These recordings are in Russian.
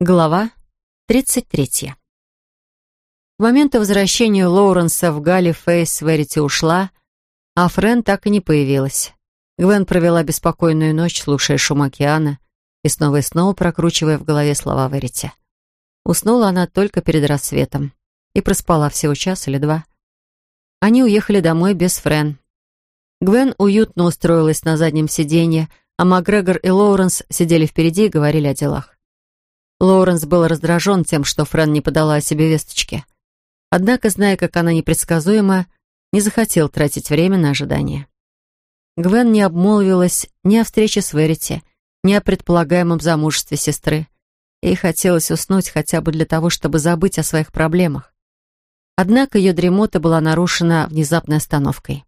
Глава 33. К моменту возвращения Лоуренса в Галли Фейс Верити ушла, а Френ так и не появилась. Гвен провела беспокойную ночь, слушая шум океана и снова и снова прокручивая в голове слова Верити. Уснула она только перед рассветом и проспала всего час или два. Они уехали домой без Френ. Гвен уютно устроилась на заднем сиденье, а Макгрегор и Лоуренс сидели впереди и говорили о делах. Лоуренс был раздражен тем, что Фрэн не подала о себе весточки. Однако, зная, как она непредсказуема, не захотел тратить время на ожидание. Гвен не обмолвилась ни о встрече с Верити, ни о предполагаемом замужестве сестры. Ей хотелось уснуть хотя бы для того, чтобы забыть о своих проблемах. Однако ее дремота была нарушена внезапной остановкой.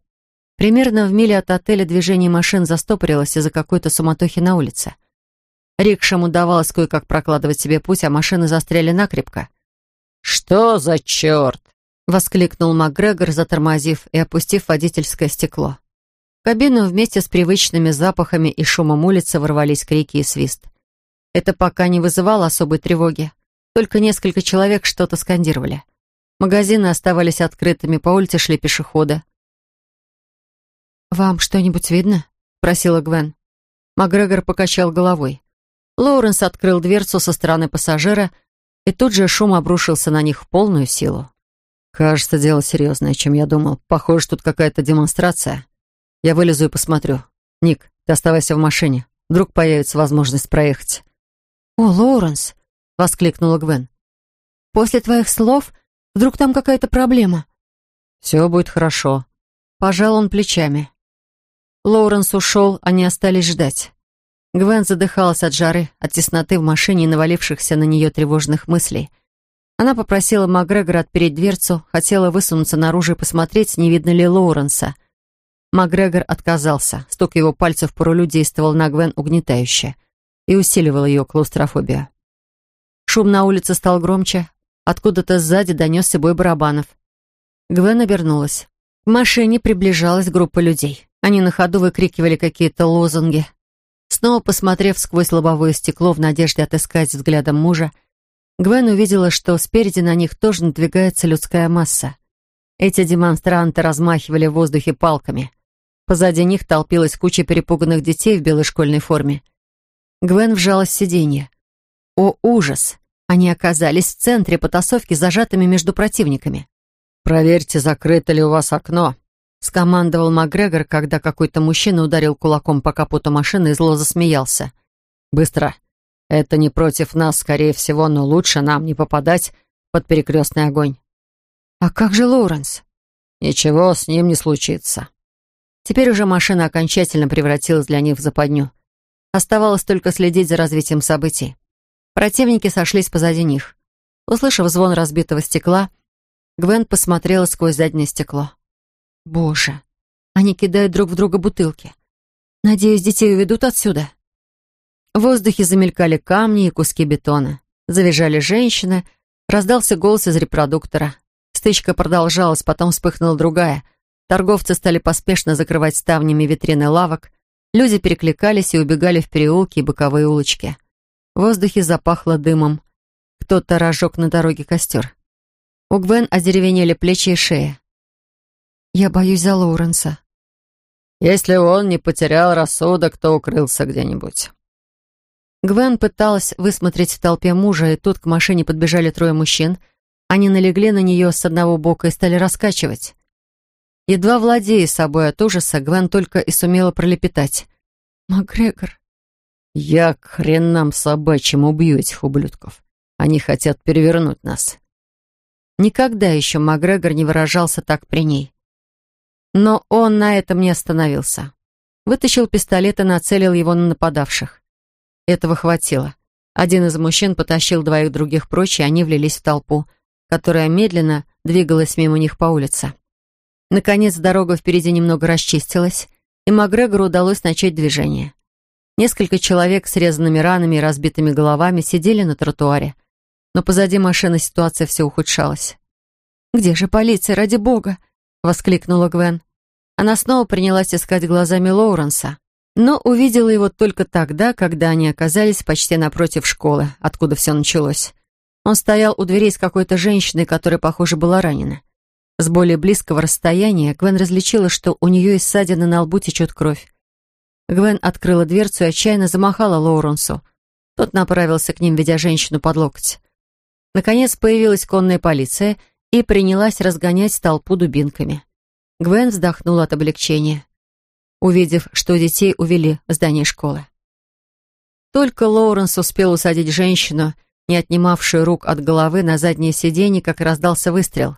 Примерно в миле от отеля движение машин застопорилось из-за какой-то суматохи на улице. Рикшам удавалось кое-как прокладывать себе путь, а машины застряли накрепко. «Что за черт?» — воскликнул МакГрегор, затормозив и опустив водительское стекло. В кабину вместе с привычными запахами и шумом улицы ворвались крики и свист. Это пока не вызывало особой тревоги. Только несколько человек что-то скандировали. Магазины оставались открытыми, по улице шли пешеходы. «Вам что-нибудь видно?» — просила Гвен. Макгрегор покачал головой. Лоуренс открыл дверцу со стороны пассажира, и тут же шум обрушился на них в полную силу. «Кажется, дело серьезное, чем я думал. Похоже, тут какая-то демонстрация. Я вылезу и посмотрю. Ник, ты оставайся в машине. Вдруг появится возможность проехать». «О, Лоуренс!» — воскликнула Гвен. «После твоих слов вдруг там какая-то проблема?» «Все будет хорошо». Пожал он плечами. Лоуренс ушел, они остались ждать. Гвен задыхалась от жары, от тесноты в машине и навалившихся на нее тревожных мыслей. Она попросила Макгрегора отпереть дверцу, хотела высунуться наружу и посмотреть, не видно ли Лоуренса. Макгрегор отказался. Стук его пальцев по рулю действовал на Гвен угнетающе и усиливал ее клаустрофобию. Шум на улице стал громче. Откуда-то сзади донесся бой барабанов. Гвен обернулась. К машине приближалась группа людей. Они на ходу выкрикивали какие-то лозунги, Снова посмотрев сквозь лобовое стекло в надежде отыскать взглядом мужа, Гвен увидела, что спереди на них тоже надвигается людская масса. Эти демонстранты размахивали в воздухе палками. Позади них толпилась куча перепуганных детей в белой школьной форме. Гвен вжалась в сиденье. О, ужас! Они оказались в центре потасовки, зажатыми между противниками. «Проверьте, закрыто ли у вас окно», — скомандовал Макгрегор, когда какой-то мужчина ударил кулаком по капоту машины и зло засмеялся. «Быстро. Это не против нас, скорее всего, но лучше нам не попадать под перекрестный огонь». «А как же Лоуренс?» «Ничего с ним не случится». Теперь уже машина окончательно превратилась для них в западню. Оставалось только следить за развитием событий. Противники сошлись позади них. Услышав звон разбитого стекла, Гвен посмотрела сквозь заднее стекло. Боже, они кидают друг в друга бутылки. Надеюсь, детей уведут отсюда. В воздухе замелькали камни и куски бетона. Завизжали женщины, раздался голос из репродуктора. Стычка продолжалась, потом вспыхнула другая. Торговцы стали поспешно закрывать ставнями витрины лавок. Люди перекликались и убегали в переулки и боковые улочки. В воздухе запахло дымом. Кто-то разжег на дороге костер. У Гвен одеревенели плечи и шея. Я боюсь за Лоуренса. Если он не потерял рассудок, то укрылся где-нибудь. Гвен пыталась высмотреть в толпе мужа, и тут к машине подбежали трое мужчин. Они налегли на нее с одного бока и стали раскачивать. Едва владея собой от ужаса, Гвен только и сумела пролепетать. «Макгрегор». «Я к хренам собачьим убью этих ублюдков. Они хотят перевернуть нас». Никогда еще Макгрегор не выражался так при ней. Но он на этом не остановился. Вытащил пистолет и нацелил его на нападавших. Этого хватило. Один из мужчин потащил двоих других прочь, и они влились в толпу, которая медленно двигалась мимо них по улице. Наконец, дорога впереди немного расчистилась, и Макгрегору удалось начать движение. Несколько человек с резанными ранами и разбитыми головами сидели на тротуаре, но позади машины ситуация все ухудшалась. «Где же полиция, ради бога?» — воскликнула Гвен. Она снова принялась искать глазами Лоуренса. но увидела его только тогда, когда они оказались почти напротив школы, откуда все началось. Он стоял у дверей с какой-то женщиной, которая, похоже, была ранена. С более близкого расстояния Гвен различила, что у нее из ссадины на лбу течет кровь. Гвен открыла дверцу и отчаянно замахала Лоуренсу. Тот направился к ним, ведя женщину под локоть. Наконец появилась конная полиция и принялась разгонять толпу дубинками. Гвен вздохнула от облегчения увидев, что детей увели в здание школы. Только Лоуренс успел усадить женщину, не отнимавшую рук от головы на заднее сиденье, как раздался выстрел.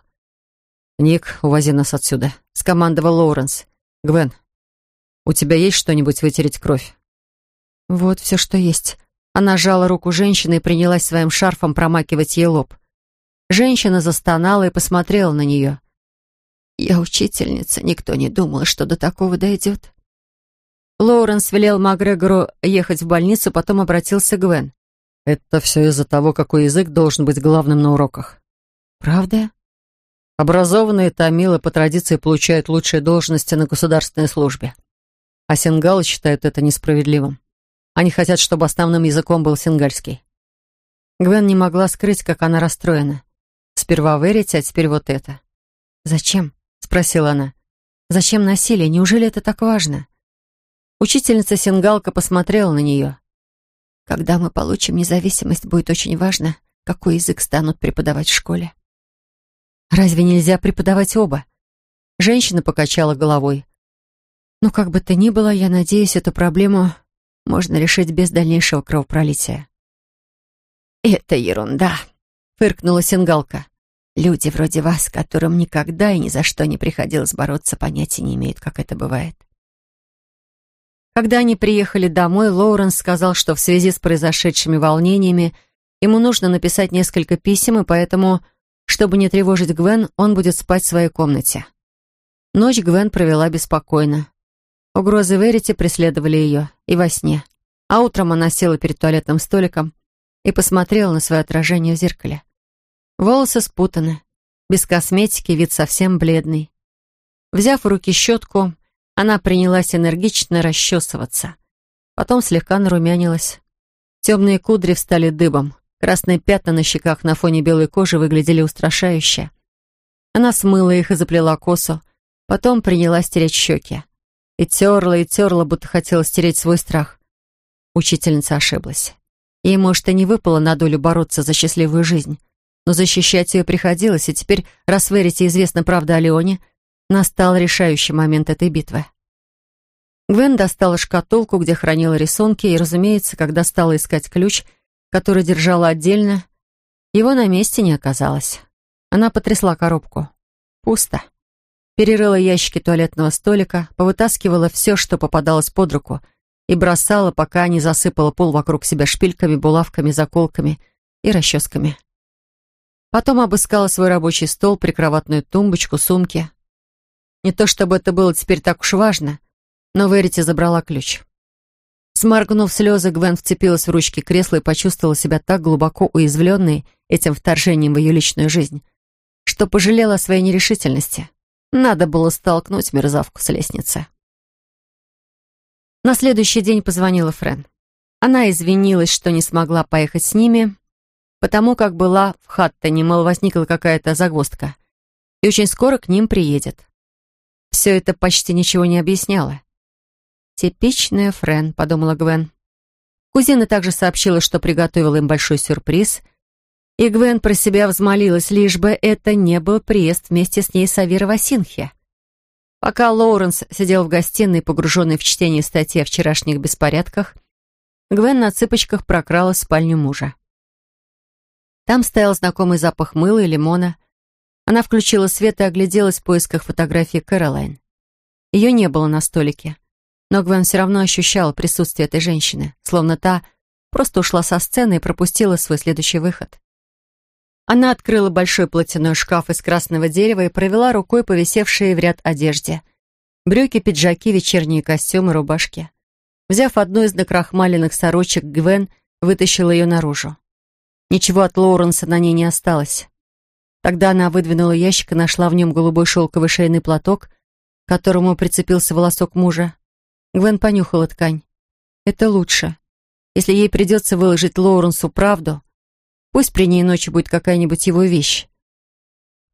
«Ник, увози нас отсюда», — скомандовал Лоуренс. «Гвен, у тебя есть что-нибудь вытереть кровь?» «Вот все, что есть». Она сжала руку женщины и принялась своим шарфом промакивать ей лоб. Женщина застонала и посмотрела на нее. «Я учительница, никто не думал, что до такого дойдет». Лоуренс велел Макгрегору ехать в больницу, потом обратился к Гвен. «Это все из-за того, какой язык должен быть главным на уроках». «Правда?» Образованные тамилы по традиции получают лучшие должности на государственной службе. А сингалы считают это несправедливым. Они хотят, чтобы основным языком был сингальский. Гвен не могла скрыть, как она расстроена. Сперва верить, а теперь вот это. «Зачем?» Спросила она. «Зачем насилие? Неужели это так важно?» Учительница Сингалка посмотрела на нее. «Когда мы получим независимость, будет очень важно, какой язык станут преподавать в школе». «Разве нельзя преподавать оба?» Женщина покачала головой. «Ну, как бы то ни было, я надеюсь, эту проблему можно решить без дальнейшего кровопролития». «Это ерунда», — фыркнула Сингалка. Люди вроде вас, которым никогда и ни за что не приходилось бороться, понятия не имеют, как это бывает. Когда они приехали домой, Лоуренс сказал, что в связи с произошедшими волнениями ему нужно написать несколько писем, и поэтому, чтобы не тревожить Гвен, он будет спать в своей комнате. Ночь Гвен провела беспокойно. Угрозы Верити преследовали ее и во сне. А утром она села перед туалетным столиком и посмотрела на свое отражение в зеркале. Волосы спутаны, без косметики, вид совсем бледный. Взяв в руки щетку, она принялась энергично расчесываться. Потом слегка нарумянилась. Темные кудри встали дыбом. Красные пятна на щеках на фоне белой кожи выглядели устрашающе. Она смыла их и заплела косу. Потом принялась стереть щеки. И терла, и терла, будто хотела стереть свой страх. Учительница ошиблась. Ей, может, и не выпало на долю бороться за счастливую жизнь но защищать ее приходилось, и теперь, раз Верите известна правда о Леоне, настал решающий момент этой битвы. Гвен достала шкатулку, где хранила рисунки, и, разумеется, когда стала искать ключ, который держала отдельно, его на месте не оказалось. Она потрясла коробку. Пусто. Перерыла ящики туалетного столика, повытаскивала все, что попадалось под руку, и бросала, пока не засыпала пол вокруг себя шпильками, булавками, заколками и расческами. Потом обыскала свой рабочий стол, прикроватную тумбочку, сумки. Не то чтобы это было теперь так уж важно, но Верити забрала ключ. Сморгнув слезы, Гвен вцепилась в ручки кресла и почувствовала себя так глубоко уязвленной этим вторжением в ее личную жизнь, что пожалела о своей нерешительности. Надо было столкнуть мерзавку с лестницы. На следующий день позвонила Френ. Она извинилась, что не смогла поехать с ними, потому как была в Хаттоне, мол, возникла какая-то загвоздка. И очень скоро к ним приедет. Все это почти ничего не объясняло. «Типичная Френ», — подумала Гвен. Кузина также сообщила, что приготовила им большой сюрприз, и Гвен про себя взмолилась, лишь бы это не был приезд вместе с ней Савира Васинхе. Пока Лоуренс сидел в гостиной, погруженный в чтение статьи о вчерашних беспорядках, Гвен на цыпочках прокрала спальню мужа. Там стоял знакомый запах мыла и лимона. Она включила свет и огляделась в поисках фотографии Кэролайн. Ее не было на столике, но Гвен все равно ощущала присутствие этой женщины, словно та просто ушла со сцены и пропустила свой следующий выход. Она открыла большой платяной шкаф из красного дерева и провела рукой по висевшей в ряд одежде. Брюки, пиджаки, вечерние костюмы, рубашки. Взяв одну из накрахмаленных сорочек, Гвен вытащила ее наружу. Ничего от Лоуренса на ней не осталось. Тогда она выдвинула ящик и нашла в нем голубой шелковый шейный платок, к которому прицепился волосок мужа. Гвен понюхала ткань. Это лучше. Если ей придется выложить Лоуренсу правду, пусть при ней ночью будет какая-нибудь его вещь.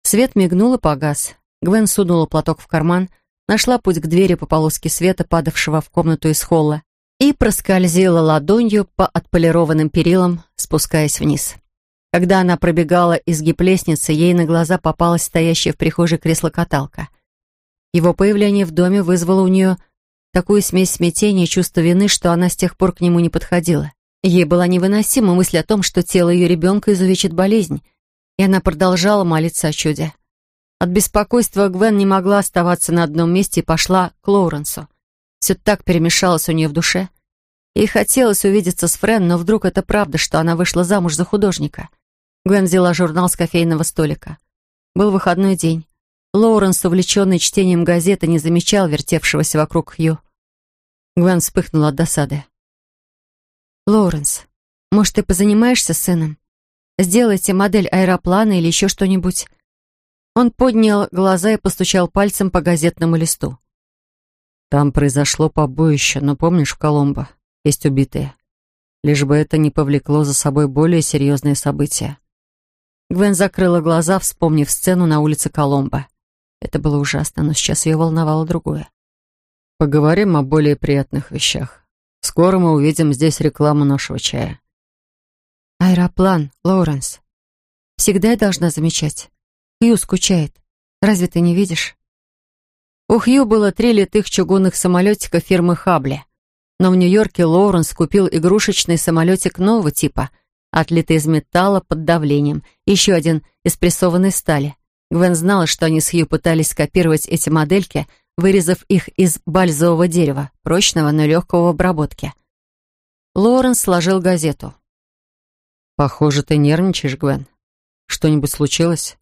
Свет мигнул и погас. Гвен сунула платок в карман, нашла путь к двери по полоске света, падавшего в комнату из холла, и проскользила ладонью по отполированным перилам, спускаясь вниз. Когда она пробегала изгиб лестницы, ей на глаза попалась стоящая в прихожей кресло-каталка. Его появление в доме вызвало у нее такую смесь смятения и чувства вины, что она с тех пор к нему не подходила. Ей была невыносима мысль о том, что тело ее ребенка изувечит болезнь, и она продолжала молиться о чуде. От беспокойства Гвен не могла оставаться на одном месте и пошла к Лоуренсу. Все так перемешалось у нее в душе. Ей хотелось увидеться с Френ, но вдруг это правда, что она вышла замуж за художника. Гвен взяла журнал с кофейного столика. Был выходной день. Лоуренс, увлеченный чтением газеты, не замечал вертевшегося вокруг Хью. Гвен вспыхнула от досады. «Лоуренс, может, ты позанимаешься с сыном? Сделайте модель аэроплана или еще что-нибудь?» Он поднял глаза и постучал пальцем по газетному листу. «Там произошло побоище, но помнишь, в Коломбо есть убитые. Лишь бы это не повлекло за собой более серьезные события». Гвен закрыла глаза, вспомнив сцену на улице Коломбо. Это было ужасно, но сейчас ее волновало другое. Поговорим о более приятных вещах. Скоро мы увидим здесь рекламу нашего чая. Аэроплан, Лоуренс. Всегда я должна замечать. Хью скучает. Разве ты не видишь? У Хью было три литых чугунных самолетика фирмы Хабли. Но в Нью-Йорке Лоуренс купил игрушечный самолетик нового типа, отлитый из металла под давлением, еще один из прессованной стали. Гвен знала, что они с Хью пытались скопировать эти модельки — вырезав их из бальзового дерева, прочного, но легкого в обработке. Лоренс сложил газету. «Похоже, ты нервничаешь, Гвен. Что-нибудь случилось?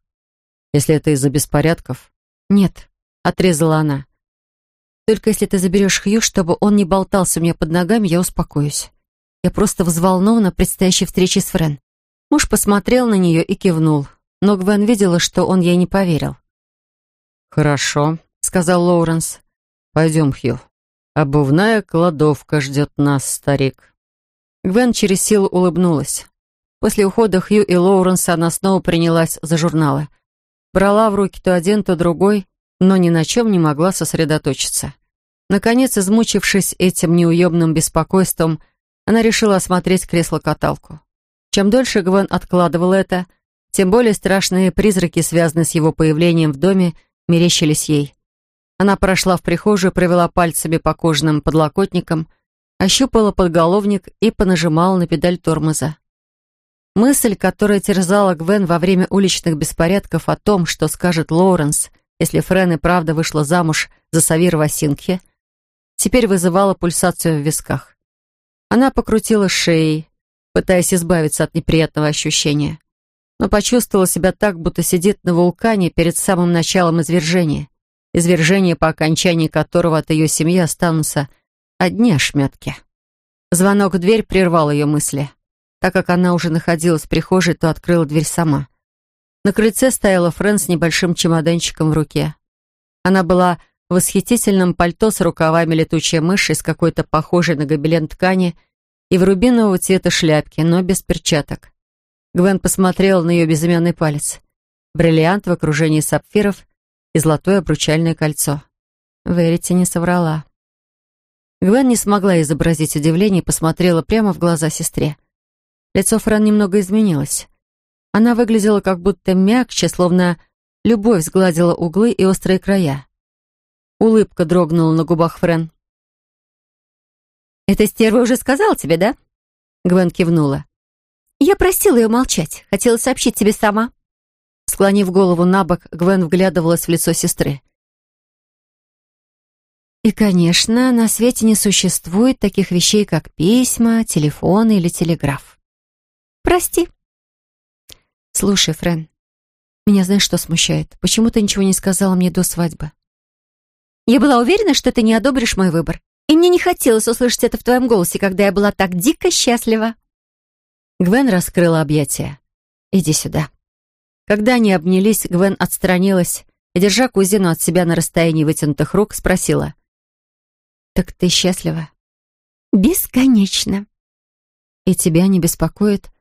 Если это из-за беспорядков?» «Нет», — отрезала она. «Только если ты заберешь Хью, чтобы он не болтался у меня под ногами, я успокоюсь. Я просто взволнована предстоящей встрече с Френ». Муж посмотрел на нее и кивнул, но Гвен видела, что он ей не поверил. «Хорошо», сказал Лоуренс. «Пойдем, Хью. Обувная кладовка ждет нас, старик». Гвен через силу улыбнулась. После ухода Хью и Лоуренса она снова принялась за журналы. Брала в руки то один, то другой, но ни на чем не могла сосредоточиться. Наконец, измучившись этим неуемным беспокойством, она решила осмотреть кресло-каталку. Чем дольше Гвен откладывала это, тем более страшные призраки, связанные с его появлением в доме, мерещились ей. Она прошла в прихожую, провела пальцами по кожаным подлокотникам, ощупала подголовник и понажимала на педаль тормоза. Мысль, которая терзала Гвен во время уличных беспорядков о том, что скажет Лоуренс, если Френ и правда вышла замуж за Савир Васинхе, теперь вызывала пульсацию в висках. Она покрутила шеей, пытаясь избавиться от неприятного ощущения, но почувствовала себя так, будто сидит на вулкане перед самым началом извержения извержение, по окончании которого от ее семьи останутся одни ошметки. Звонок в дверь прервал ее мысли. Так как она уже находилась в прихожей, то открыла дверь сама. На крыльце стояла Фрэн с небольшим чемоданчиком в руке. Она была в восхитительном пальто с рукавами летучей мыши из какой-то похожей на гобелен ткани и в рубинового цвета шляпки, но без перчаток. Гвен посмотрела на ее безымянный палец. Бриллиант в окружении сапфиров и золотое обручальное кольцо. Верите не соврала. Гвен не смогла изобразить удивление и посмотрела прямо в глаза сестре. Лицо Фран немного изменилось. Она выглядела как будто мягче, словно любовь сгладила углы и острые края. Улыбка дрогнула на губах Френ. «Эта стерва уже сказала тебе, да?» Гвен кивнула. «Я просила ее молчать. Хотела сообщить тебе сама». Склонив голову на бок, Гвен вглядывалась в лицо сестры. И, конечно, на свете не существует таких вещей, как письма, телефоны или телеграф. Прости. Слушай, Френ, меня знаешь, что смущает? Почему ты ничего не сказала мне до свадьбы? Я была уверена, что ты не одобришь мой выбор. И мне не хотелось услышать это в твоем голосе, когда я была так дико счастлива. Гвен раскрыла объятия. «Иди сюда». Когда они обнялись, Гвен отстранилась и, держа кузину от себя на расстоянии вытянутых рук, спросила. Так ты счастлива? Бесконечно. И тебя не беспокоит?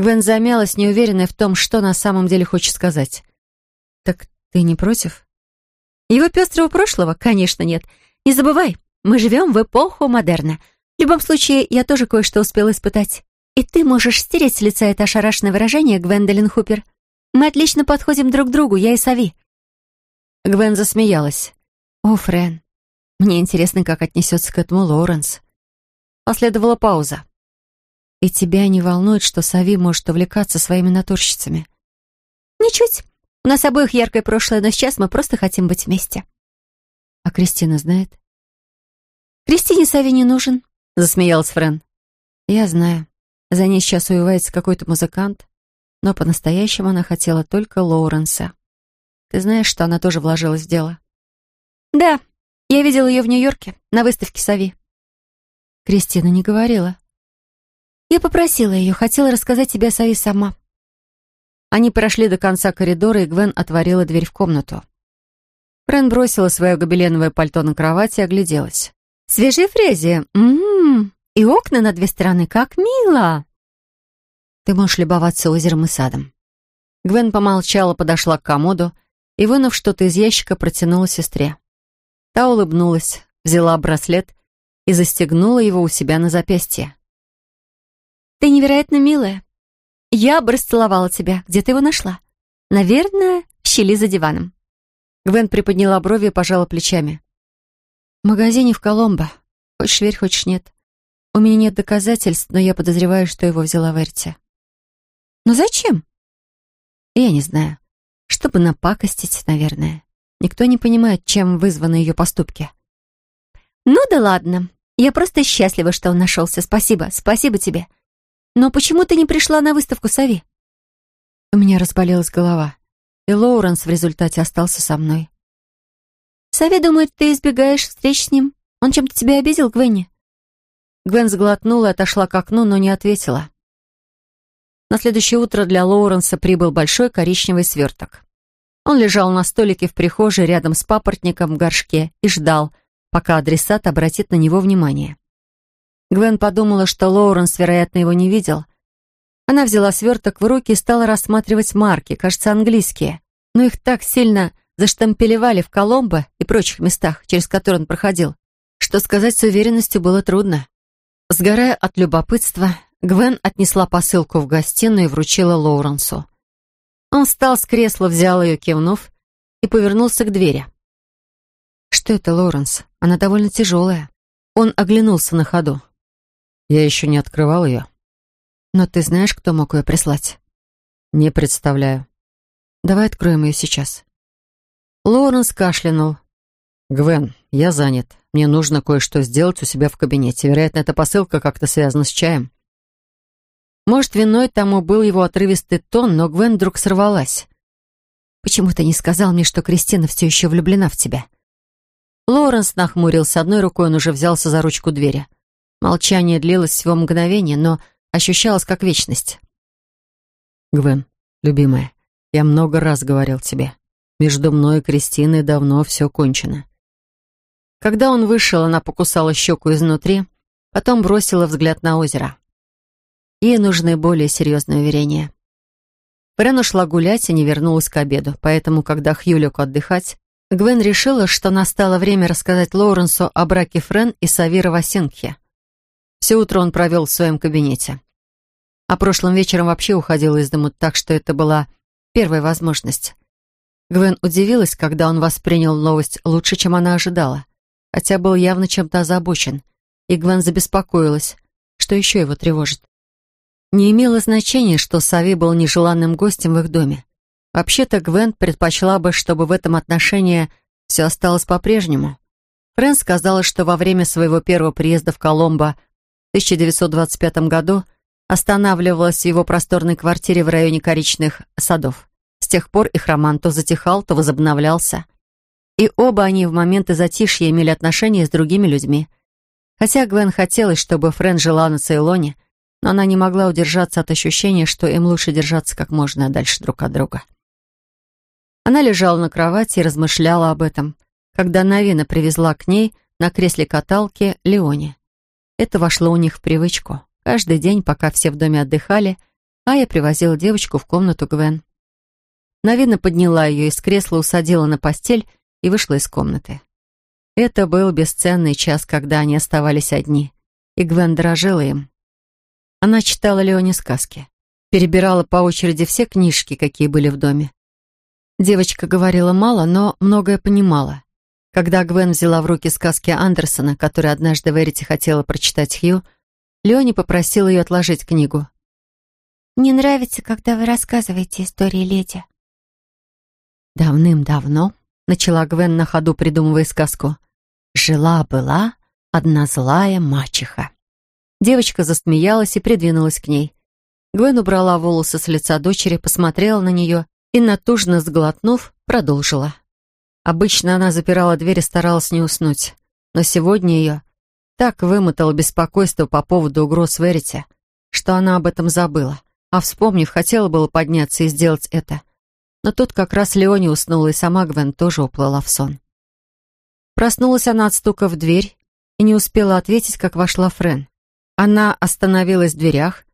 Гвен замялась, неуверенная в том, что на самом деле хочет сказать. Так ты не против? Его пестрого прошлого? Конечно, нет. Не забывай, мы живем в эпоху модерна. В любом случае, я тоже кое-что успела испытать. И ты можешь стереть с лица это ошарашенное выражение, Гвендолин Хупер. Мы отлично подходим друг к другу, я и Сави». Гвен засмеялась. «О, Френ, мне интересно, как отнесется к этому Лоуренс». Последовала пауза. «И тебя не волнует, что Сави может увлекаться своими натурщицами?» «Ничуть. У нас обоих яркое прошлое, но сейчас мы просто хотим быть вместе». «А Кристина знает?» «Кристине Сави не нужен», — засмеялась Френ. «Я знаю. За ней сейчас увивается какой-то музыкант, но по-настоящему она хотела только Лоуренса. Ты знаешь, что она тоже вложилась в дело?» «Да, я видела ее в Нью-Йорке, на выставке Сави». Кристина не говорила. «Я попросила ее, хотела рассказать тебе о Сави сама». Они прошли до конца коридора, и Гвен отворила дверь в комнату. Френ бросила свое гобеленовое пальто на кровать и огляделась. «Свежие фрези! М-м-м! И окна на две стороны, как мило!» Ты можешь любоваться озером и садом». Гвен помолчала, подошла к комоду и, вынув что-то из ящика, протянула сестре. Та улыбнулась, взяла браслет и застегнула его у себя на запястье. «Ты невероятно милая. Я бы расцеловала тебя. Где ты его нашла? Наверное, в щели за диваном». Гвен приподняла брови и пожала плечами. «В магазине в Коломбо. Хочешь верь, хочешь нет. У меня нет доказательств, но я подозреваю, что его взяла Верти». Но зачем? Я не знаю. Чтобы напакостить, наверное. Никто не понимает, чем вызваны ее поступки. Ну да ладно. Я просто счастлива, что он нашелся. Спасибо, спасибо тебе. Но почему ты не пришла на выставку Сави? У меня разболелась голова, и Лоуренс в результате остался со мной. Сави думает, ты избегаешь встреч с ним. Он чем-то тебя обидел, Гвенни? Гвен сглотнула и отошла к окну, но не ответила. На следующее утро для Лоуренса прибыл большой коричневый сверток. Он лежал на столике в прихожей рядом с папоротником в горшке и ждал, пока адресат обратит на него внимание. Гвен подумала, что Лоуренс, вероятно, его не видел. Она взяла сверток в руки и стала рассматривать марки, кажется, английские, но их так сильно заштампелевали в Коломбо и прочих местах, через которые он проходил, что сказать с уверенностью было трудно. Сгорая от любопытства, Гвен отнесла посылку в гостиную и вручила Лоуренсу. Он встал с кресла, взял ее, кивнув, и повернулся к двери. «Что это, Лоуренс? Она довольно тяжелая». Он оглянулся на ходу. «Я еще не открывал ее». «Но ты знаешь, кто мог ее прислать?» «Не представляю». «Давай откроем ее сейчас». Лоуренс кашлянул. «Гвен, я занят. Мне нужно кое-что сделать у себя в кабинете. Вероятно, эта посылка как-то связана с чаем». Может, виной тому был его отрывистый тон, но Гвен вдруг сорвалась. «Почему ты не сказал мне, что Кристина все еще влюблена в тебя?» Лоренс нахмурился. Одной рукой он уже взялся за ручку двери. Молчание длилось всего мгновение, но ощущалось как вечность. «Гвен, любимая, я много раз говорил тебе. Между мной и Кристиной давно все кончено». Когда он вышел, она покусала щеку изнутри, потом бросила взгляд на озеро. Ей нужны более серьезные уверения. Френ ушла гулять и не вернулась к обеду, поэтому, когда Хью отдыхать, Гвен решила, что настало время рассказать Лоуренсу о браке Френ и Савира Васенхе. Все утро он провел в своем кабинете. А прошлым вечером вообще уходил из дому, так что это была первая возможность. Гвен удивилась, когда он воспринял новость лучше, чем она ожидала, хотя был явно чем-то озабочен, и Гвен забеспокоилась, что еще его тревожит. Не имело значения, что Сави был нежеланным гостем в их доме. Вообще-то Гвен предпочла бы, чтобы в этом отношении все осталось по-прежнему. Фрэн сказала, что во время своего первого приезда в Коломбо 1925 году останавливалась в его просторной квартире в районе Коричных садов. С тех пор их роман то затихал, то возобновлялся. И оба они в моменты затишья имели отношения с другими людьми. Хотя Гвен хотелось, чтобы Фрэн жила на Цейлоне, но она не могла удержаться от ощущения, что им лучше держаться как можно дальше друг от друга. Она лежала на кровати и размышляла об этом, когда Навина привезла к ней на кресле каталки Леоне. Это вошло у них в привычку. Каждый день, пока все в доме отдыхали, Ая привозила девочку в комнату Гвен. Навина подняла ее из кресла, усадила на постель и вышла из комнаты. Это был бесценный час, когда они оставались одни, и Гвен дорожила им. Она читала Леоне сказки, перебирала по очереди все книжки, какие были в доме. Девочка говорила мало, но многое понимала. Когда Гвен взяла в руки сказки Андерсона, которые однажды Верити хотела прочитать Хью, Леони попросила ее отложить книгу. «Мне нравится, когда вы рассказываете истории леди». «Давным-давно», — начала Гвен на ходу, придумывая сказку, «жила-была одна злая мачеха». Девочка засмеялась и придвинулась к ней. Гвен убрала волосы с лица дочери, посмотрела на нее и, натужно сглотнув, продолжила. Обычно она запирала дверь и старалась не уснуть, но сегодня ее так вымотало беспокойство по поводу угроз Верите, что она об этом забыла, а, вспомнив, хотела было подняться и сделать это. Но тут как раз Леони уснула, и сама Гвен тоже уплыла в сон. Проснулась она от стука в дверь и не успела ответить, как вошла Френ. Она остановилась в дверях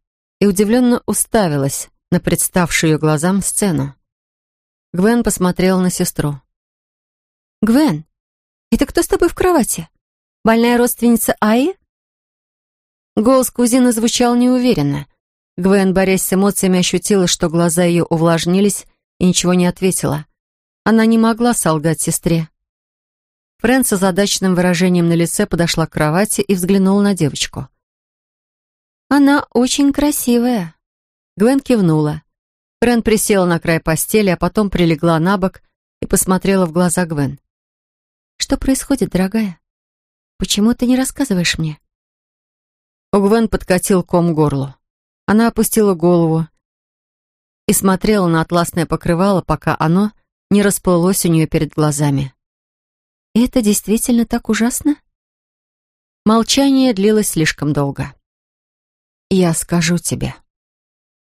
и удивленно уставилась на представшую ее глазам сцену. Гвен посмотрела на сестру. «Гвен, это кто с тобой в кровати? Больная родственница Аи?» Голос кузины звучал неуверенно. Гвен, борясь с эмоциями, ощутила, что глаза ее увлажнились и ничего не ответила. Она не могла солгать сестре. Фрэн с озадаченным выражением на лице подошла к кровати и взглянула на девочку. «Она очень красивая». Гвен кивнула. Фрэн присела на край постели, а потом прилегла на бок и посмотрела в глаза Гвен. «Что происходит, дорогая?» Почему ты не рассказываешь мне?» У Гвен подкатил ком горлу. Она опустила голову и смотрела на атласное покрывало, пока оно не расплылось у нее перед глазами. это действительно так ужасно?» Молчание длилось слишком долго. «Я скажу тебе».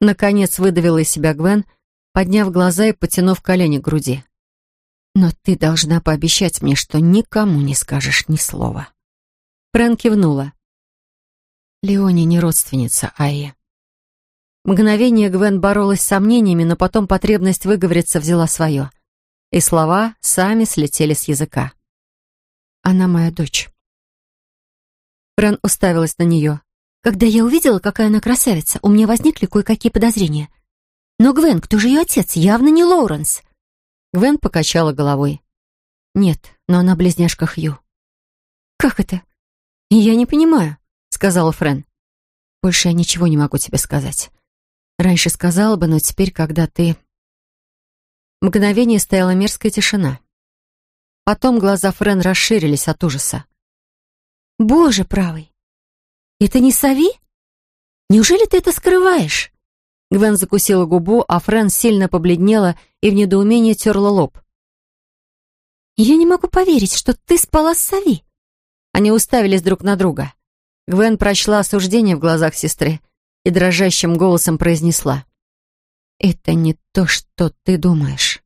Наконец выдавила из себя Гвен, подняв глаза и потянув колени к груди. Но ты должна пообещать мне, что никому не скажешь ни слова. Фрэн кивнула. Леони не родственница Айи. Мгновение Гвен боролась с сомнениями, но потом потребность выговориться взяла свое. И слова сами слетели с языка. «Она моя дочь». Фрэн уставилась на нее. «Когда я увидела, какая она красавица, у меня возникли кое-какие подозрения. Но, Гвен, кто же ее отец? Явно не Лоуренс». Гвен покачала головой. «Нет, но она близняшка Хью». «Как это?» «Я не понимаю», — сказала Френ. «Больше я ничего не могу тебе сказать. Раньше сказала бы, но теперь, когда ты...» Мгновение стояла мерзкая тишина. Потом глаза Френ расширились от ужаса. «Боже правый! Это не Сави? Неужели ты это скрываешь?» Гвен закусила губу, а Фрэн сильно побледнела и в недоумении терла лоб. «Я не могу поверить, что ты спала с Сави!» Они уставились друг на друга. Гвен прочла осуждение в глазах сестры и дрожащим голосом произнесла. «Это не то, что ты думаешь».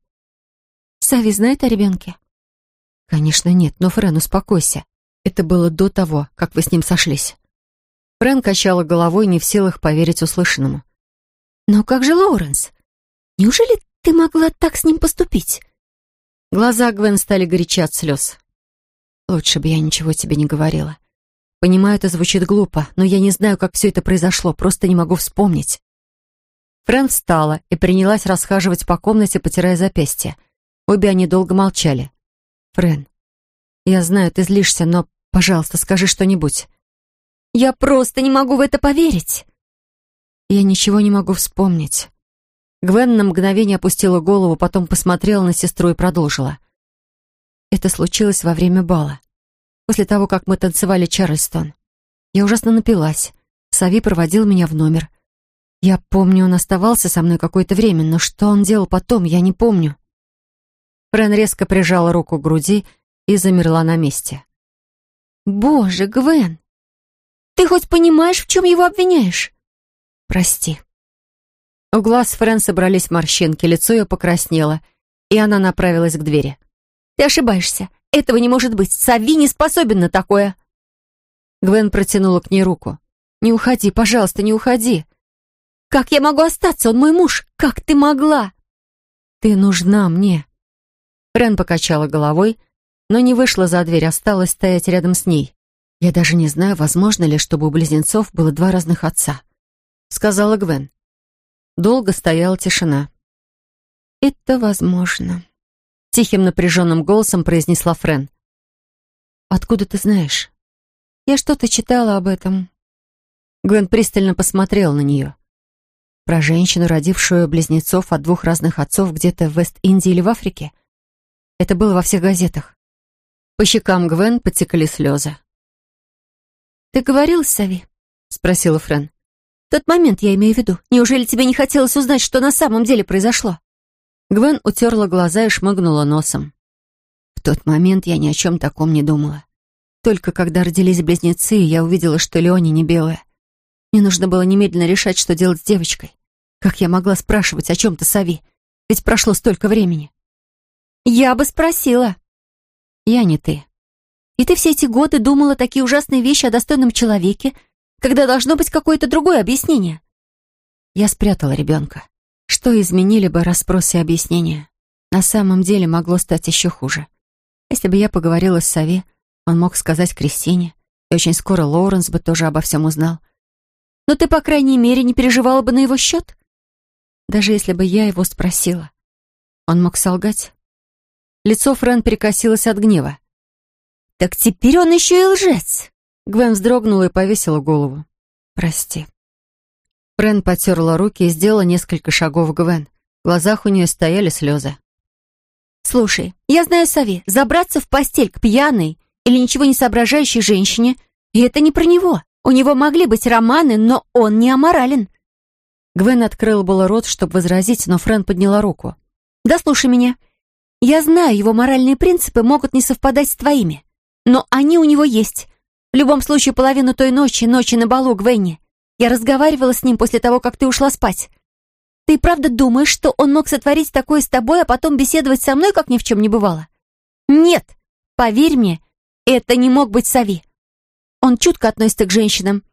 «Сави знает о ребенке?» «Конечно нет, но, Френ, успокойся. Это было до того, как вы с ним сошлись». Френ качала головой, не в силах поверить услышанному. «Но как же Лоуренс? Неужели ты могла так с ним поступить?» Глаза Гвен стали горячи от слез. «Лучше бы я ничего тебе не говорила. Понимаю, это звучит глупо, но я не знаю, как все это произошло, просто не могу вспомнить». Фрэн встала и принялась расхаживать по комнате, потирая запястье. Обе они долго молчали. «Фрэн, я знаю, ты злишься, но, пожалуйста, скажи что-нибудь». «Я просто не могу в это поверить!» Я ничего не могу вспомнить. Гвен на мгновение опустила голову, потом посмотрела на сестру и продолжила. Это случилось во время бала. После того, как мы танцевали Чарльстон. Я ужасно напилась. Сави проводил меня в номер. Я помню, он оставался со мной какое-то время, но что он делал потом, я не помню. Френ резко прижала руку к груди и замерла на месте. «Боже, Гвен, ты хоть понимаешь, в чем его обвиняешь?» Прости». У глаз Френ собрались морщинки, лицо ее покраснело, и она направилась к двери. «Ты ошибаешься. Этого не может быть. Сави не способен на такое. Гвен протянула к ней руку. «Не уходи, пожалуйста, не уходи!» «Как я могу остаться? Он мой муж! Как ты могла?» «Ты нужна мне!» Френ покачала головой, но не вышла за дверь, осталась стоять рядом с ней. «Я даже не знаю, возможно ли, чтобы у близнецов было два разных отца», — сказала Гвен. Долго стояла тишина. «Это возможно», — тихим напряженным голосом произнесла Френ. «Откуда ты знаешь?» «Я что-то читала об этом». Гвен пристально посмотрел на нее. Про женщину, родившую близнецов от двух разных отцов где-то в Вест-Индии или в Африке? Это было во всех газетах. По щекам Гвен потекли слезы. «Ты говорил Сави?» — спросила Френ. «Тот момент я имею в виду. Неужели тебе не хотелось узнать, что на самом деле произошло?» Гвен утерла глаза и шмыгнула носом. В тот момент я ни о чем таком не думала. Только когда родились близнецы, я увидела, что Леони не белая. Мне нужно было немедленно решать, что делать с девочкой. Как я могла спрашивать о чем-то Сави? Ведь прошло столько времени. «Я бы спросила». «Я не ты». «И ты все эти годы думала такие ужасные вещи о достойном человеке, когда должно быть какое-то другое объяснение?» Я спрятала ребенка. Что изменили бы расспросы и объяснения? На самом деле могло стать еще хуже. Если бы я поговорила с Сави, он мог сказать Кристине, и очень скоро Лоуренс бы тоже обо всем узнал. Но ты, по крайней мере, не переживала бы на его счет? Даже если бы я его спросила. Он мог солгать. Лицо Френ перекосилось от гнева. «Так теперь он еще и лжец!» Гвен вздрогнула и повесила голову. «Прости». Френ потерла руки и сделала несколько шагов Гвен. В глазах у нее стояли слезы. «Слушай, я знаю Сави. Забраться в постель к пьяной или ничего не соображающей женщине, и это не про него. У него могли быть романы, но он не аморален». Гвен открыл было рот, чтобы возразить, но Френ подняла руку. «Да слушай меня. Я знаю, его моральные принципы могут не совпадать с твоими. Но они у него есть. В любом случае, половину той ночи, ночи на балу, Гвенни. Я разговаривала с ним после того, как ты ушла спать. Ты правда думаешь, что он мог сотворить такое с тобой, а потом беседовать со мной, как ни в чем не бывало? Нет, поверь мне, это не мог быть Сави. Он чутко относится к женщинам,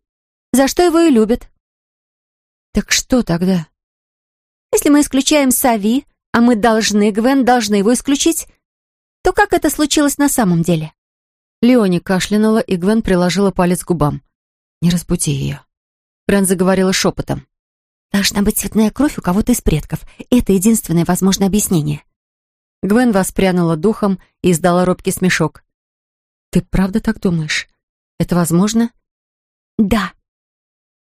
за что его и любят. Так что тогда? Если мы исключаем Сави, а мы должны, Гвен, должны его исключить, то как это случилось на самом деле?» Леони кашлянула, и Гвен приложила палец к губам. «Не разбуди ее». Гвен заговорила шепотом. «Должна быть цветная кровь у кого-то из предков. Это единственное возможное объяснение». Гвен воспрянула духом и издала робкий смешок. «Ты правда так думаешь? Это возможно?» «Да».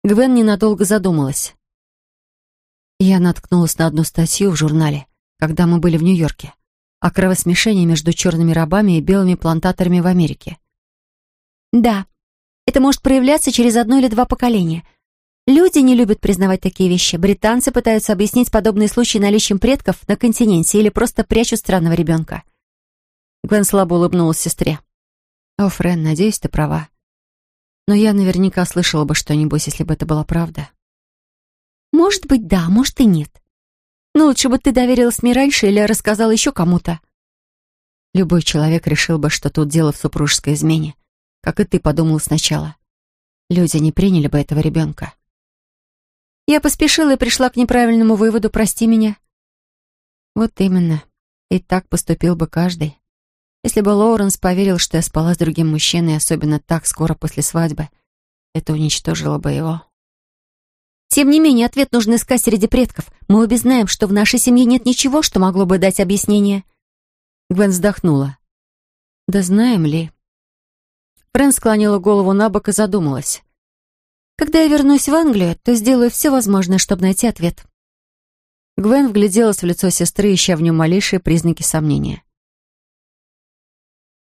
Гвен ненадолго задумалась. Я наткнулась на одну статью в журнале когда мы были в Нью-Йорке, о кровосмешении между черными рабами и белыми плантаторами в Америке. Да, это может проявляться через одно или два поколения. Люди не любят признавать такие вещи. Британцы пытаются объяснить подобные случаи наличием предков на континенте или просто прячут странного ребенка. Гвен слабо улыбнулась сестре. «О, Френ, надеюсь, ты права. Но я наверняка слышала бы что-нибудь, если бы это была правда». «Может быть, да, может и нет. Но лучше бы ты доверилась мне раньше или рассказала еще кому-то. Любой человек решил бы, что тут дело в супружеской измене, как и ты подумала сначала. Люди не приняли бы этого ребенка. Я поспешила и пришла к неправильному выводу, прости меня. Вот именно. И так поступил бы каждый. Если бы Лоуренс поверил, что я спала с другим мужчиной, особенно так скоро после свадьбы, это уничтожило бы его. Тем не менее, ответ нужно искать среди предков. Мы обе знаем, что в нашей семье нет ничего, что могло бы дать объяснение». Гвен вздохнула. «Да знаем ли?» Фрэн склонила голову на бок и задумалась. «Когда я вернусь в Англию, то сделаю все возможное, чтобы найти ответ». Гвен вгляделась в лицо сестры, ища в нем малейшие признаки сомнения.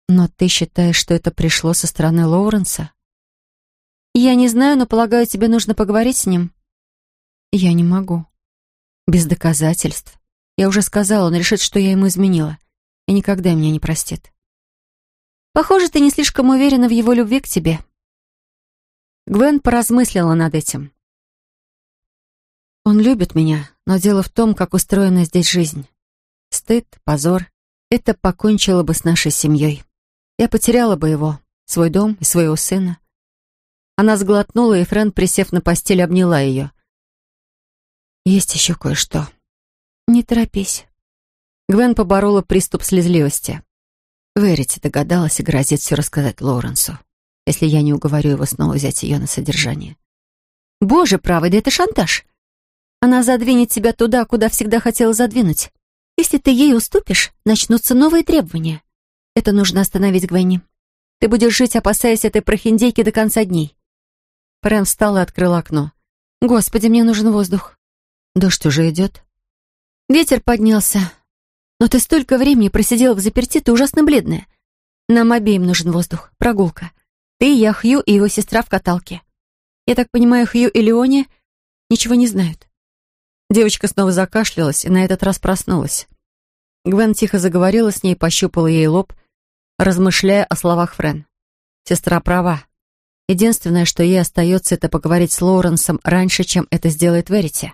«Но ты считаешь, что это пришло со стороны Лоуренса?» «Я не знаю, но полагаю, тебе нужно поговорить с ним». Я не могу. Без доказательств. Я уже сказала, он решит, что я ему изменила. И никогда меня не простит. Похоже, ты не слишком уверена в его любви к тебе. Гвен поразмыслила над этим. Он любит меня, но дело в том, как устроена здесь жизнь. Стыд, позор, это покончило бы с нашей семьей. Я потеряла бы его, свой дом и своего сына. Она сглотнула, и Френ, присев на постель, обняла ее. «Есть еще кое-что». «Не торопись». Гвен поборола приступ слезливости. Верите догадалась и грозит все рассказать Лоуренсу, если я не уговорю его снова взять ее на содержание. «Боже правый, да это шантаж. Она задвинет тебя туда, куда всегда хотела задвинуть. Если ты ей уступишь, начнутся новые требования. Это нужно остановить, Гвенни. Ты будешь жить, опасаясь этой прохиндейки до конца дней». Фрэн встала и открыла окно. «Господи, мне нужен воздух». «Дождь уже идет?» Ветер поднялся. «Но ты столько времени просидела в заперти, ты ужасно бледная. Нам обеим нужен воздух, прогулка. Ты, я, Хью и его сестра в каталке. Я так понимаю, Хью и Леони ничего не знают. Девочка снова закашлялась и на этот раз проснулась. Гвен тихо заговорила с ней, пощупала ей лоб, размышляя о словах Френ. Сестра права. Единственное, что ей остается, это поговорить с Лоуренсом раньше, чем это сделает Верити.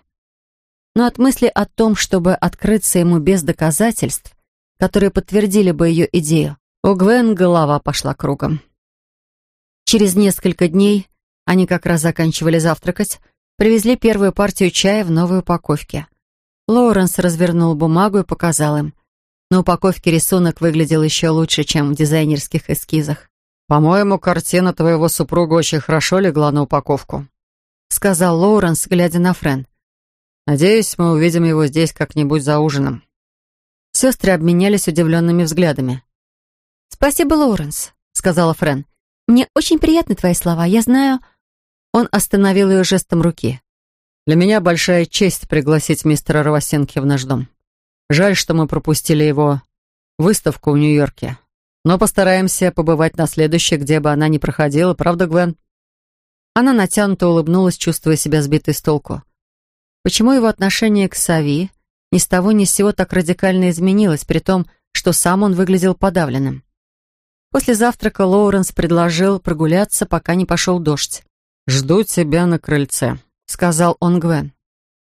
Но от мысли о том, чтобы открыться ему без доказательств, которые подтвердили бы ее идею, у Гвен голова пошла кругом. Через несколько дней, они как раз заканчивали завтракать, Привезли первую партию чая в новой упаковке. Лоуренс развернул бумагу и показал им. На упаковке рисунок выглядел еще лучше, чем в дизайнерских эскизах. «По-моему, картина твоего супруга очень хорошо легла на упаковку», сказал Лоуренс, глядя на Френ. «Надеюсь, мы увидим его здесь как-нибудь за ужином». Сестры обменялись удивленными взглядами. «Спасибо, Лоуренс», — сказала Френ. «Мне очень приятны твои слова. Я знаю, он остановил ее жестом руки. «Для меня большая честь пригласить мистера Равасенки в наш дом. Жаль, что мы пропустили его выставку в Нью-Йорке. Но постараемся побывать на следующей, где бы она ни проходила, правда, Гвен?» Она натянуто улыбнулась, чувствуя себя сбитой с толку. Почему его отношение к Сави ни с того ни с сего так радикально изменилось, при том, что сам он выглядел подавленным? После завтрака Лоуренс предложил прогуляться, пока не пошел дождь. «Жду тебя на крыльце», — сказал он Гвен.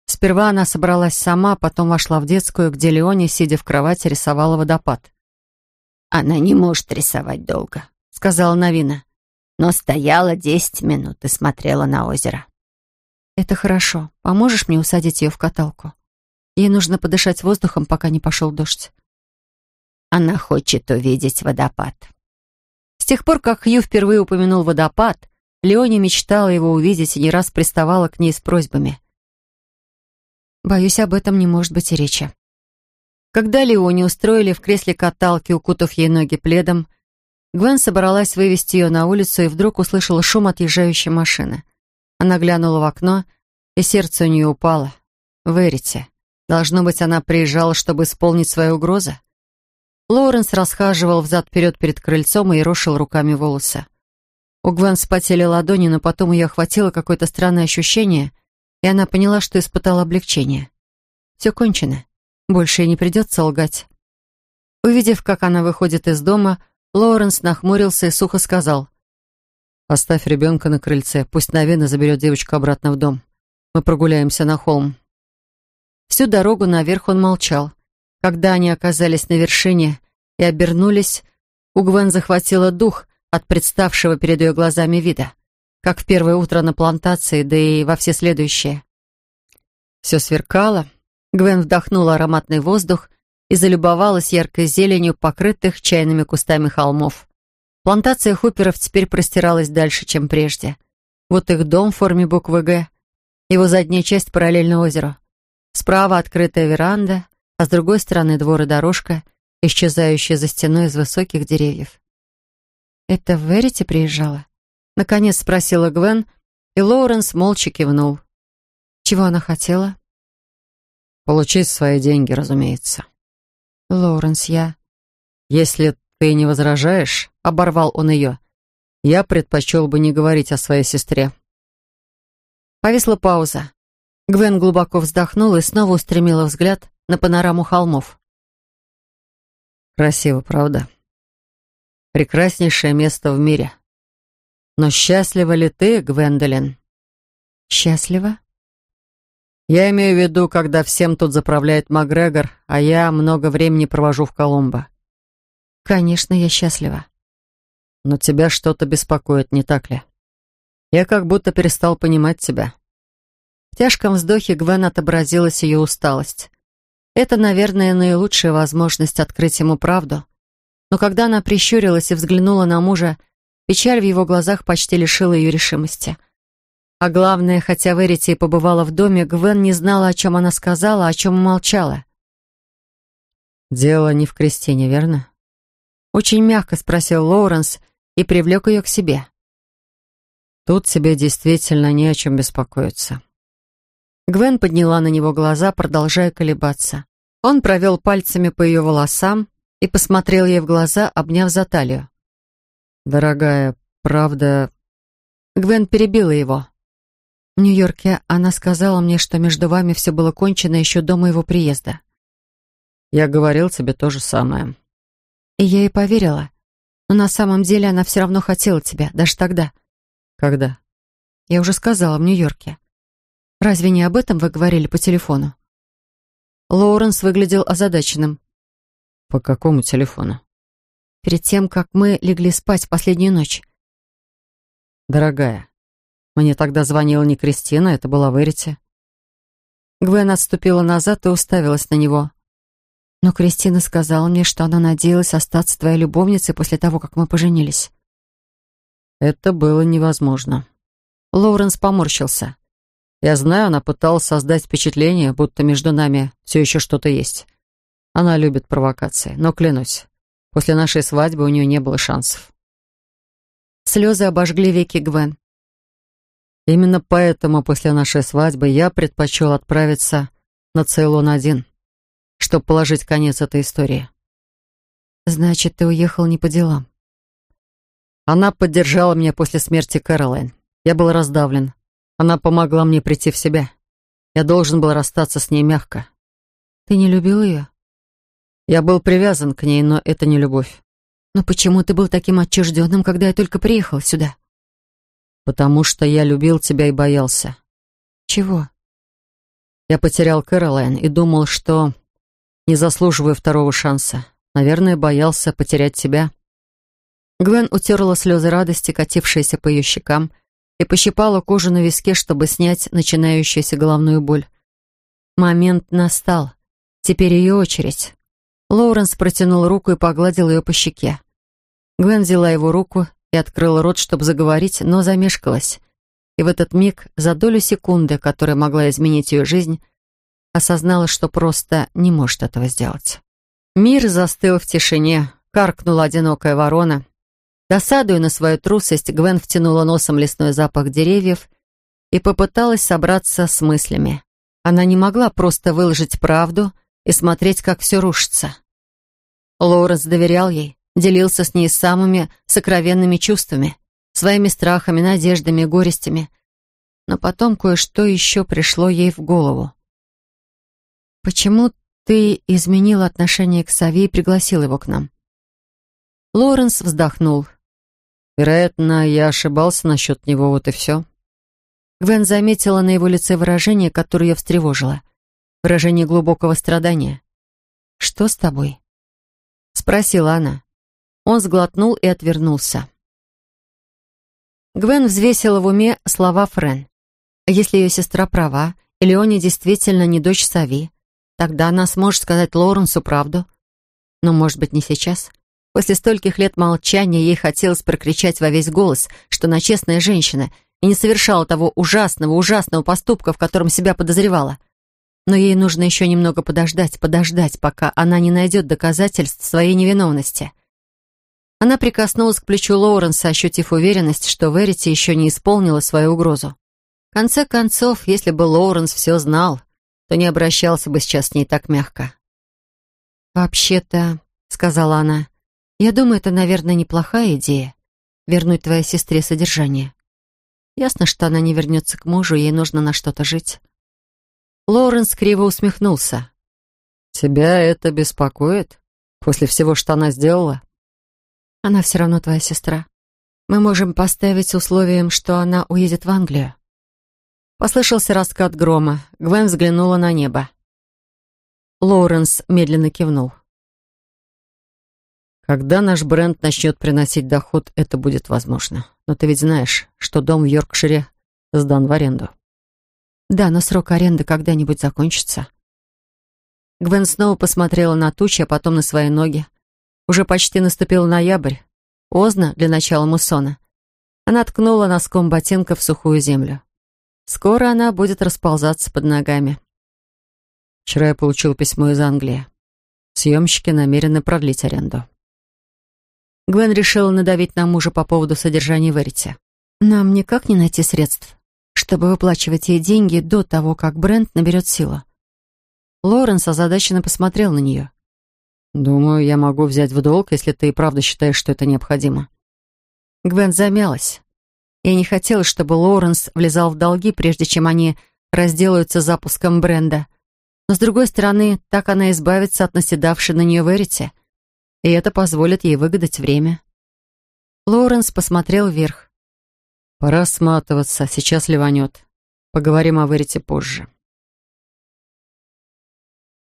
Сперва она собралась сама, потом вошла в детскую, где Леони, сидя в кровати, рисовала водопад. «Она не может рисовать долго», — сказала Новина. «Но стояла десять минут и смотрела на озеро». «Это хорошо. Поможешь мне усадить ее в каталку? Ей нужно подышать воздухом, пока не пошел дождь». Она хочет увидеть водопад. С тех пор, как Хью впервые упомянул водопад, Леони мечтала его увидеть и не раз приставала к ней с просьбами. Боюсь, об этом не может быть и речи. Когда Леони устроили в кресле каталки, укутав ей ноги пледом, Гвен собралась вывести ее на улицу и вдруг услышала шум отъезжающей машины. Она глянула в окно, и сердце у нее упало. Верите, должно быть, она приезжала, чтобы исполнить свои угрозы? Лоуренс расхаживал взад-вперед перед крыльцом и рошил руками волосы. У Гвен вспотели ладони, но потом ее охватило какое-то странное ощущение, и она поняла, что испытала облегчение. Все кончено. Больше ей не придется лгать. Увидев, как она выходит из дома, Лоуренс нахмурился и сухо сказал. «Оставь ребенка на крыльце, пусть Навина заберет девочку обратно в дом. Мы прогуляемся на холм». Всю дорогу наверх он молчал. Когда они оказались на вершине и обернулись, у Гвен захватило дух, от представшего перед ее глазами вида, как в первое утро на плантации, да и во все следующие. Все сверкало, Гвен вдохнула ароматный воздух и залюбовалась яркой зеленью покрытых чайными кустами холмов. Плантация Хуперов теперь простиралась дальше, чем прежде. Вот их дом в форме буквы «Г», его задняя часть параллельно озеру. Справа открытая веранда, а с другой стороны двор и дорожка, исчезающая за стеной из высоких деревьев. «Это Верити приезжала?» Наконец спросила Гвен, и Лоуренс молча кивнул. «Чего она хотела?» «Получить свои деньги, разумеется». «Лоуренс, я...» «Если ты не возражаешь», — оборвал он ее, «я предпочел бы не говорить о своей сестре». Повисла пауза. Гвен глубоко вздохнула и снова устремила взгляд на панораму холмов. «Красиво, правда?» прекраснейшее место в мире. Но счастлива ли ты, Гвендолин? Счастлива? Я имею в виду, когда всем тут заправляет Макгрегор, а я много времени провожу в Коломбо. Конечно, я счастлива. Но тебя что-то беспокоит, не так ли? Я как будто перестал понимать тебя. В тяжком вздохе Гвен отобразилась ее усталость. Это, наверное, наилучшая возможность открыть ему правду. Но когда она прищурилась и взглянула на мужа, печаль в его глазах почти лишила ее решимости — а главное, хотя Верити и побывала в доме, Гвен не знала, о чем она сказала, о чем молчала. «Дело не в Кристине, верно?» Очень мягко спросил Лоуренс и привлек ее к себе. «Тут тебе действительно не о чем беспокоиться». Гвен подняла на него глаза, продолжая колебаться. Он провел пальцами по ее волосам и посмотрел ей в глаза, обняв за талию. «Дорогая, правда...» Гвен перебила его. В Нью-Йорке она сказала мне, что между вами все было кончено еще до моего приезда. Я говорил тебе то же самое. И я ей поверила. Но на самом деле она все равно хотела тебя, даже тогда. Когда? Я уже сказала, в Нью-Йорке. Разве не об этом вы говорили по телефону? Лоуренс выглядел озадаченным. По какому телефону? Перед тем, как мы легли спать в последнюю ночь. Дорогая, мне тогда звонила не Кристина, это была Верити. Гвен отступила назад и уставилась на него. Но Кристина сказала мне, что она надеялась остаться твоей любовницей после того, как мы поженились. Это было невозможно. Лоуренс поморщился. Я знаю, она пыталась создать впечатление, будто между нами все еще что-то есть. Она любит провокации, но клянусь, после нашей свадьбы у нее не было шансов. Слезы обожгли веки Гвен. Именно поэтому после нашей свадьбы я предпочел отправиться на Цейлон-1, чтобы положить конец этой истории. Значит, ты уехал не по делам? Она поддержала меня после смерти Кэролайн. Я был раздавлен. Она помогла мне прийти в себя. Я должен был расстаться с ней мягко. Ты не любил ее? Я был привязан к ней, но это не любовь. Но почему ты был таким отчужденным, когда я только приехал сюда? потому что я любил тебя и боялся». «Чего?» Я потерял Кэролайн и думал, что не заслуживаю второго шанса. Наверное, боялся потерять тебя. Гвен утерла слезы радости, катившиеся по ее щекам, и пощипала кожу на виске, чтобы снять начинающуюся головную боль. Момент настал. Теперь ее очередь. Лоуренс протянул руку и погладил ее по щеке. Гвен взяла его руку и открыла рот, чтобы заговорить, но замешкалась. И в этот миг, за долю секунды, которая могла изменить ее жизнь, осознала, что просто не может этого сделать. Мир застыл в тишине, каркнула одинокая ворона. Досадуя на свою трусость, Гвен втянула носом лесной запах деревьев и попыталась собраться с мыслями. Она не могла просто выложить правду и смотреть, как все рушится. Лоуренс доверял ей, делился с ней самыми сокровенными чувствами, своими страхами, надеждами, горестями. Но потом кое-что еще пришло ей в голову. «Почему ты изменил отношение к Сави и пригласил его к нам?» Лоренс вздохнул. «Вероятно, я ошибался насчет него, вот и все». Гвен заметила на его лице выражение, которое ее встревожило. Выражение глубокого страдания. «Что с тобой?» — спросила она. Он сглотнул и отвернулся. Гвен взвесила в уме слова Френ. Если ее сестра права, и Леони действительно не дочь Сави, тогда она сможет сказать Лоренсу правду. Но, может быть, не сейчас. После стольких лет молчания ей хотелось прокричать во весь голос, что она честная женщина и не совершала того ужасного, ужасного поступка, в котором себя подозревала. Но ей нужно еще немного подождать, подождать, пока она не найдет доказательств своей невиновности. Она прикоснулась к плечу Лоуренса, ощутив уверенность, что Верити еще не исполнила свою угрозу. В конце концов, если бы Лоуренс все знал, то не обращался бы сейчас с ней так мягко. «Вообще-то», — сказала она, — «я думаю, это, наверное, неплохая идея — вернуть твоей сестре содержание. Ясно, что она не вернется к мужу, ей нужно на что-то жить». Лоуренс криво усмехнулся. «Тебя это беспокоит? После всего, что она сделала?» Она все равно твоя сестра. Мы можем поставить условием, что она уедет в Англию. Послышался раскат грома. Гвен взглянула на небо. Лоуренс медленно кивнул. Когда наш бренд начнет приносить доход, это будет возможно. Но ты ведь знаешь, что дом в Йоркшире сдан в аренду. Да, но срок аренды когда-нибудь закончится. Гвен снова посмотрела на тучи, а потом на свои ноги. Уже почти наступил ноябрь. Поздно для начала муссона. Она ткнула носком ботинка в сухую землю. Скоро она будет расползаться под ногами. Вчера я получил письмо из Англии. Съемщики намерены продлить аренду. Гвен решила надавить на мужа по поводу содержания Верити. «Нам никак не найти средств, чтобы выплачивать ей деньги до того, как бренд наберет силу». Лоренс озадаченно посмотрел на нее. «Думаю, я могу взять в долг, если ты и правда считаешь, что это необходимо». Гвен замялась. Ей не хотелось, чтобы Лоуренс влезал в долги, прежде чем они разделаются запуском бренда. Но, с другой стороны, так она избавится от наседавшей на нее Верити и это позволит ей выгадать время. Лоуренс посмотрел вверх. «Пора сматываться, сейчас ливанет. Поговорим о Верите позже».